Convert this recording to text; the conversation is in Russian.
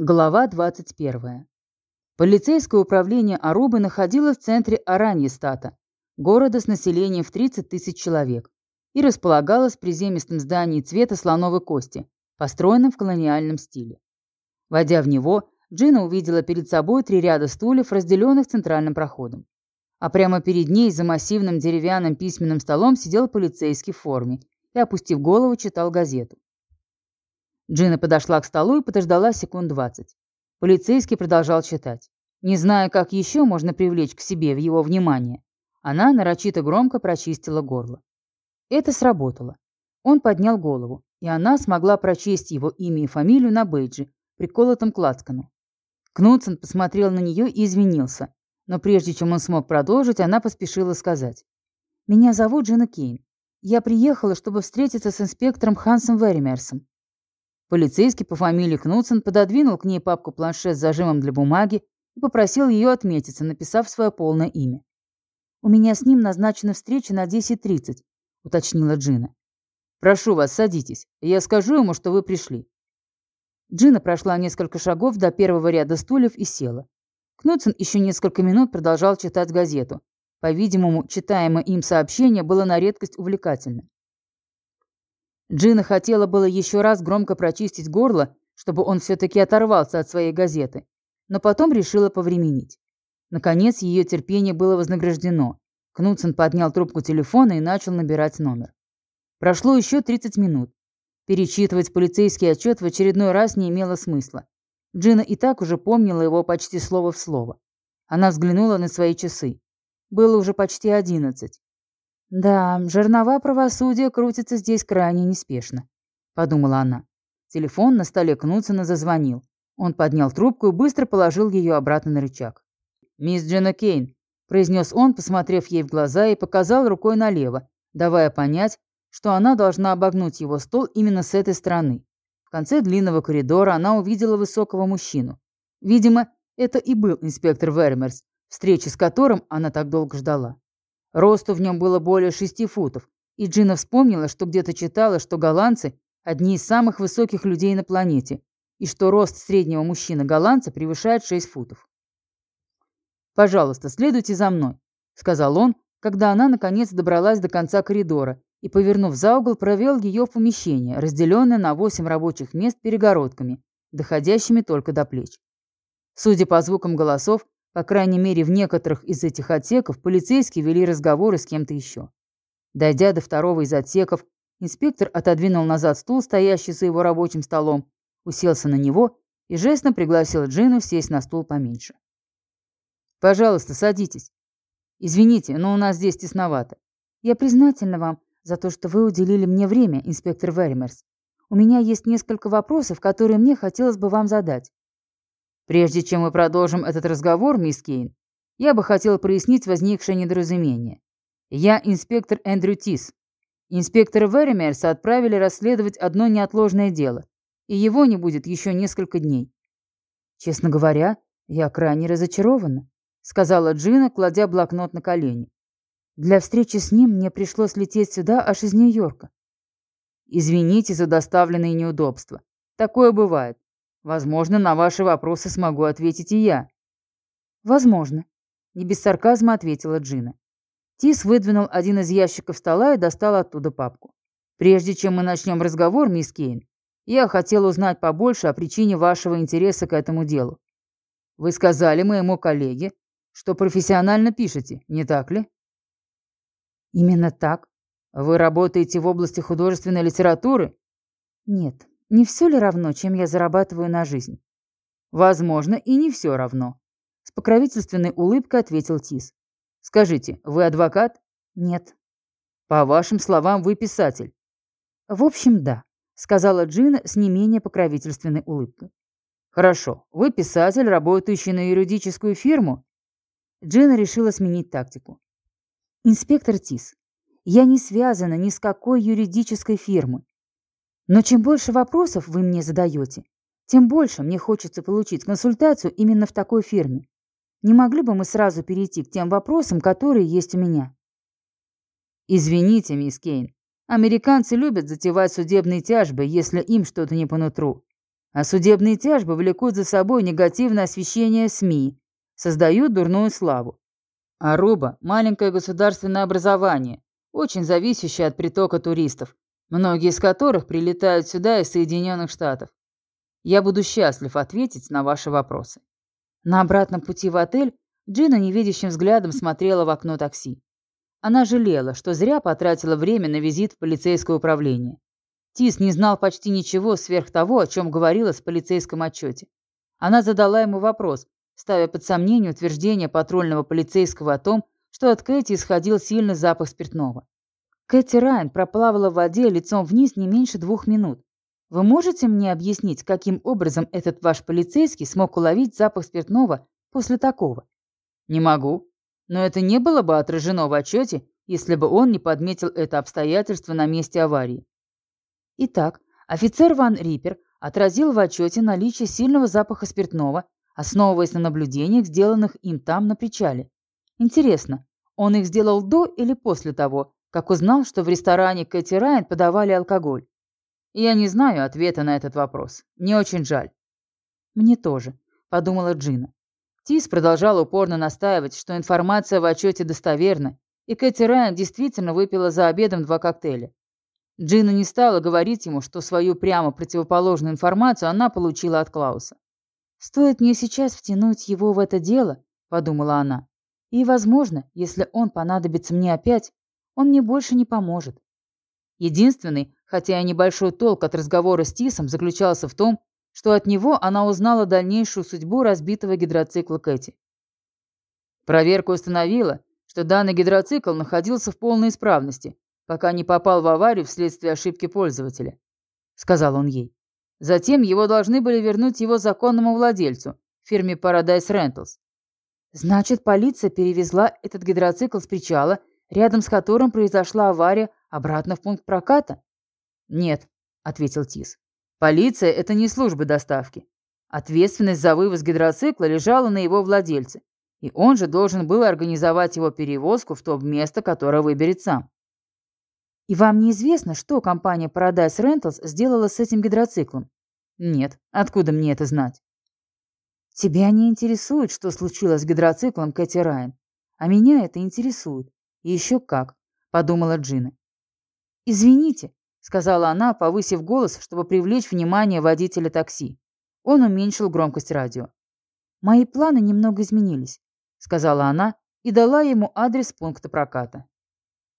Глава 21. Полицейское управление Арубы находилось в центре Араньестата, города с населением в 30 тысяч человек, и располагалось в приземистом здании цвета слоновой кости, построенном в колониальном стиле. Войдя в него, Джина увидела перед собой три ряда стульев, разделенных центральным проходом. А прямо перед ней за массивным деревянным письменным столом сидел полицейский в форме и, опустив голову, читал газету. Джина подошла к столу и подождала секунд двадцать. Полицейский продолжал читать. Не зная, как еще можно привлечь к себе в его внимание, она нарочито громко прочистила горло. Это сработало. Он поднял голову, и она смогла прочесть его имя и фамилию на бейджи, приколотом к лацкану. Кнутсон посмотрел на нее и извинился, но прежде чем он смог продолжить, она поспешила сказать. «Меня зовут Джина Кейн. Я приехала, чтобы встретиться с инспектором Хансом Веримерсом. Полицейский по фамилии Кнутсон пододвинул к ней папку-планшет с зажимом для бумаги и попросил ее отметиться, написав свое полное имя. «У меня с ним назначена встреча на 10.30», — уточнила Джина. «Прошу вас, садитесь. Я скажу ему, что вы пришли». Джина прошла несколько шагов до первого ряда стульев и села. Кнутсон еще несколько минут продолжал читать газету. По-видимому, читаемое им сообщение было на редкость увлекательным. Джина хотела было еще раз громко прочистить горло, чтобы он все-таки оторвался от своей газеты, но потом решила повременить. Наконец, ее терпение было вознаграждено. Кнутсон поднял трубку телефона и начал набирать номер. Прошло еще 30 минут. Перечитывать полицейский отчет в очередной раз не имело смысла. Джина и так уже помнила его почти слово в слово. Она взглянула на свои часы. Было уже почти одиннадцать. «Да, жернова правосудия крутятся здесь крайне неспешно», — подумала она. Телефон на столе Кнутсона зазвонил. Он поднял трубку и быстро положил ее обратно на рычаг. «Мисс Джена Кейн», — произнес он, посмотрев ей в глаза и показал рукой налево, давая понять, что она должна обогнуть его стол именно с этой стороны. В конце длинного коридора она увидела высокого мужчину. Видимо, это и был инспектор Вермерс, встречи с которым она так долго ждала. Росту в нем было более шести футов, и Джина вспомнила, что где-то читала, что голландцы – одни из самых высоких людей на планете, и что рост среднего мужчины-голландца превышает 6 футов. «Пожалуйста, следуйте за мной», – сказал он, когда она наконец добралась до конца коридора и, повернув за угол, провел ее в помещение, разделенное на восемь рабочих мест перегородками, доходящими только до плеч. Судя по звукам голосов, по крайней мере, в некоторых из этих отсеков полицейские вели разговоры с кем-то еще. Дойдя до второго из отсеков, инспектор отодвинул назад стул, стоящий за его рабочим столом, уселся на него и жестом пригласил Джину сесть на стул поменьше. «Пожалуйста, садитесь. Извините, но у нас здесь тесновато. Я признательна вам за то, что вы уделили мне время, инспектор Веримерс. У меня есть несколько вопросов, которые мне хотелось бы вам задать. Прежде чем мы продолжим этот разговор, мисс Кейн, я бы хотел прояснить возникшее недоразумение. Я инспектор Эндрю Тис. Инспектора Веримерса отправили расследовать одно неотложное дело, и его не будет еще несколько дней. Честно говоря, я крайне разочарована, сказала Джина, кладя блокнот на колени. Для встречи с ним мне пришлось лететь сюда аж из Нью-Йорка. Извините за доставленные неудобства. Такое бывает. Возможно, на ваши вопросы смогу ответить и я. Возможно. Не без сарказма ответила Джина. Тис выдвинул один из ящиков стола и достал оттуда папку. Прежде чем мы начнем разговор, мисс Кейн, я хотел узнать побольше о причине вашего интереса к этому делу. Вы сказали моему коллеге, что профессионально пишете, не так ли? Именно так. Вы работаете в области художественной литературы? Нет, не все ли равно, чем я зарабатываю на жизнь? Возможно, и не все равно. С покровительственной улыбкой ответил Тис. Скажите, вы адвокат? Нет. По вашим словам, вы писатель. В общем, да, сказала Джина с не менее покровительственной улыбкой. Хорошо, вы писатель, работающий на юридическую фирму? Джина решила сменить тактику. Инспектор Тис, я не связана ни с какой юридической фирмой. Но чем больше вопросов вы мне задаете, тем больше мне хочется получить консультацию именно в такой фирме. Не могли бы мы сразу перейти к тем вопросам, которые есть у меня? Извините, мисс Кейн. Американцы любят затевать судебные тяжбы, если им что-то не по нутру. А судебные тяжбы влекут за собой негативное освещение СМИ, создают дурную славу. Аруба – маленькое государственное образование, очень зависящее от притока туристов, многие из которых прилетают сюда из Соединенных Штатов. Я буду счастлив ответить на ваши вопросы. На обратном пути в отель Джина невидящим взглядом смотрела в окно такси. Она жалела, что зря потратила время на визит в полицейское управление. Тис не знал почти ничего сверх того, о чем говорилось в полицейском отчете. Она задала ему вопрос, ставя под сомнение утверждение патрульного полицейского о том, что от Кэти исходил сильный запах спиртного. Кэти Райан проплавала в воде лицом вниз не меньше двух минут. Вы можете мне объяснить, каким образом этот ваш полицейский смог уловить запах спиртного после такого? Не могу. Но это не было бы отражено в отчете, если бы он не подметил это обстоятельство на месте аварии. Итак, офицер Ван Риппер отразил в отчете наличие сильного запаха спиртного, основываясь на наблюдениях, сделанных им там на причале. Интересно, он их сделал до или после того, как узнал, что в ресторане Кэти Райан подавали алкоголь? Я не знаю ответа на этот вопрос. Мне очень жаль. Мне тоже, подумала Джина. Тис продолжал упорно настаивать, что информация в отчете достоверна, и Кэти Райан действительно выпила за обедом два коктейля. Джина не стала говорить ему, что свою прямо противоположную информацию она получила от Клауса. «Стоит мне сейчас втянуть его в это дело», — подумала она. «И, возможно, если он понадобится мне опять, он мне больше не поможет». Единственный, хотя и небольшой толк от разговора с Тисом заключался в том, что от него она узнала дальнейшую судьбу разбитого гидроцикла Кэти. Проверка установила, что данный гидроцикл находился в полной исправности, пока не попал в аварию вследствие ошибки пользователя, сказал он ей. Затем его должны были вернуть его законному владельцу, фирме Paradise Rentals. Значит, полиция перевезла этот гидроцикл с причала, рядом с которым произошла авария, обратно в пункт проката? Нет, ответил Тис. Полиция – это не служба доставки. Ответственность за вывоз гидроцикла лежала на его владельце, и он же должен был организовать его перевозку в то место, которое выберет сам. И вам неизвестно, что компания Paradise Rentals сделала с этим гидроциклом? Нет, откуда мне это знать? Тебя не интересует, что случилось с гидроциклом Кэти Райан, а меня это интересует. Еще как, подумала Джина. Извините, сказала она, повысив голос, чтобы привлечь внимание водителя такси. Он уменьшил громкость радио. «Мои планы немного изменились», — сказала она и дала ему адрес пункта проката.